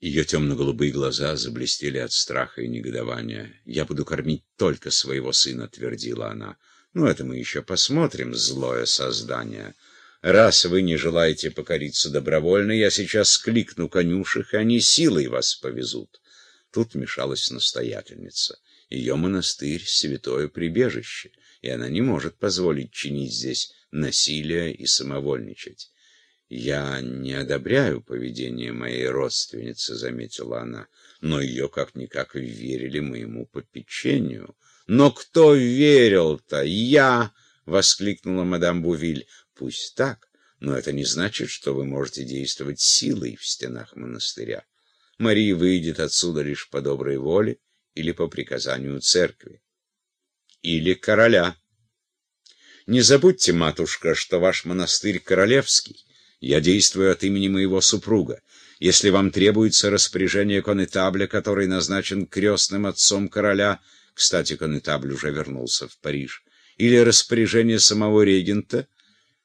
Ее темно-голубые глаза заблестели от страха и негодования. «Я буду кормить только своего сына», — твердила она. «Ну, это мы еще посмотрим, злое создание. Раз вы не желаете покориться добровольно, я сейчас скликну конюшек, и они силой вас повезут». Тут вмешалась настоятельница. Ее монастырь — святое прибежище, и она не может позволить чинить здесь насилие и самовольничать. «Я не одобряю поведение моей родственницы», — заметила она, «но ее как-никак верили моему попечению». «Но кто верил-то? Я!» — воскликнула мадам Бувиль. «Пусть так, но это не значит, что вы можете действовать силой в стенах монастыря. Мария выйдет отсюда лишь по доброй воле или по приказанию церкви. Или короля. Не забудьте, матушка, что ваш монастырь королевский. Я действую от имени моего супруга. Если вам требуется распоряжение конетабля, который назначен крестным отцом короля, кстати, конетабль уже вернулся в Париж, или распоряжение самого регента,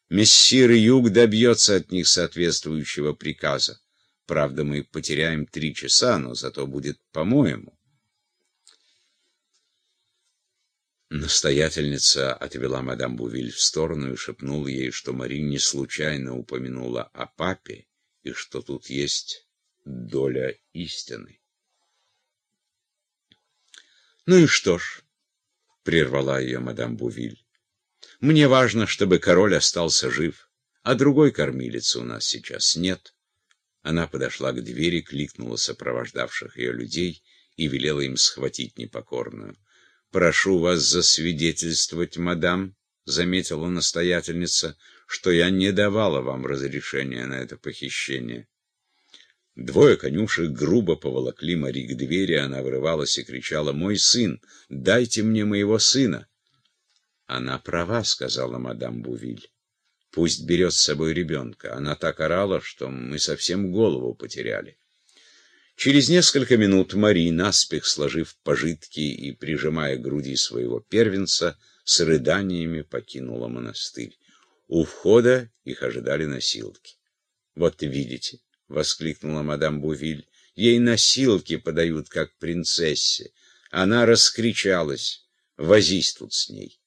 мессир Юг добьется от них соответствующего приказа. Правда, мы потеряем три часа, но зато будет по-моему. Настоятельница отвела мадам Бувиль в сторону и шепнула ей, что Мари не случайно упомянула о папе и что тут есть доля истины. «Ну и что ж», — прервала ее мадам Бувиль, — «мне важно, чтобы король остался жив, а другой кормилицы у нас сейчас нет». Она подошла к двери, кликнула сопровождавших ее людей и велела им схватить непокорную. «Прошу вас засвидетельствовать, мадам», — заметила настоятельница, — «что я не давала вам разрешения на это похищение». Двое конюшек грубо поволокли Мари к двери, она вырывалась и кричала «Мой сын! Дайте мне моего сына!» «Она права», — сказала мадам Бувиль. «Пусть берет с собой ребенка. Она так орала, что мы совсем голову потеряли». Через несколько минут Мари, наспех сложив пожитки и прижимая груди своего первенца, с рыданиями покинула монастырь. У входа их ожидали носилки. «Вот видите», — воскликнула мадам Бувиль, — «ей носилки подают, как принцессе». Она раскричалась. «Возись тут с ней».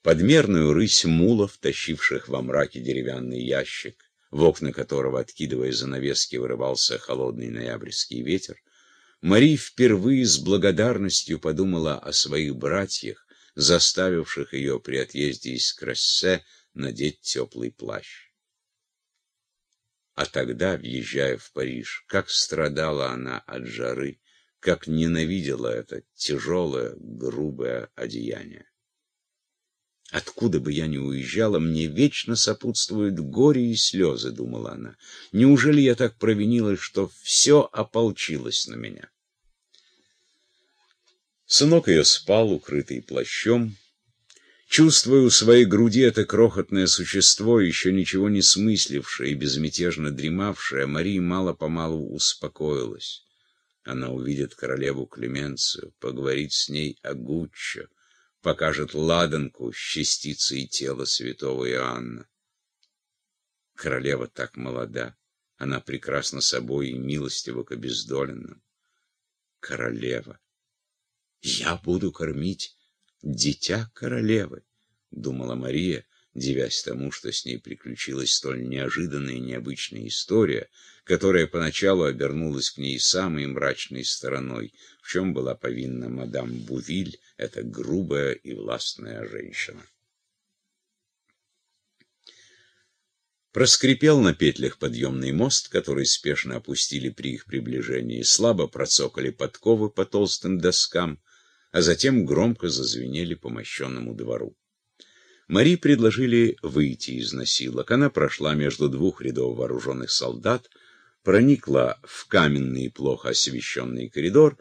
Подмерную рысь мулов, тащивших во мраке деревянный ящик, в окна которого, откидывая занавески, вырывался холодный ноябрьский ветер, Мари впервые с благодарностью подумала о своих братьях, заставивших ее при отъезде из Крассе надеть теплый плащ. А тогда, въезжая в Париж, как страдала она от жары, как ненавидела это тяжелое, грубое одеяние. Откуда бы я ни уезжала, мне вечно сопутствуют горе и слезы, думала она. Неужели я так провинилась, что все ополчилось на меня? Сынок ее спал, укрытый плащом. Чувствуя у своей груди это крохотное существо, еще ничего не смыслившее и безмятежно дремавшее, Мария мало-помалу успокоилась. Она увидит королеву Клеменцию, поговорит с ней о Гуччо, покажет ладанку с частицей тела святого Иоанна. Королева так молода, она прекрасна собой и милостива к обездоленным. Королева. Я буду кормить дитя королевы, думала Мария, девясь тому, что с ней приключилась столь неожиданная и необычная история, которая поначалу обернулась к ней самой мрачной стороной, в чем была повинна мадам Бувиль, эта грубая и властная женщина. Проскрипел на петлях подъемный мост, который спешно опустили при их приближении, слабо процокали подковы по толстым доскам, а затем громко зазвенели по мощенному двору. Мари предложили выйти из носилок. Она прошла между двух рядов вооруженных солдат, проникла в каменный плохо освещенный коридор,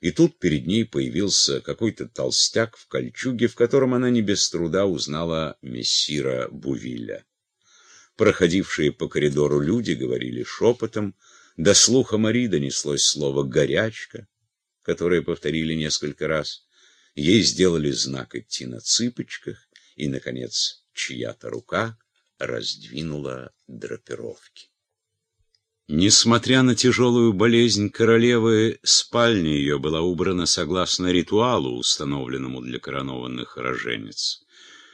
и тут перед ней появился какой-то толстяк в кольчуге, в котором она не без труда узнала мессира Бувиля. Проходившие по коридору люди говорили шепотом, до слуха Мари донеслось слово «горячка», которое повторили несколько раз. Ей сделали знак идти на цыпочках, и, наконец, чья-то рука раздвинула драпировки. Несмотря на тяжелую болезнь королевы, спальня ее была убрана согласно ритуалу, установленному для коронованных роженец.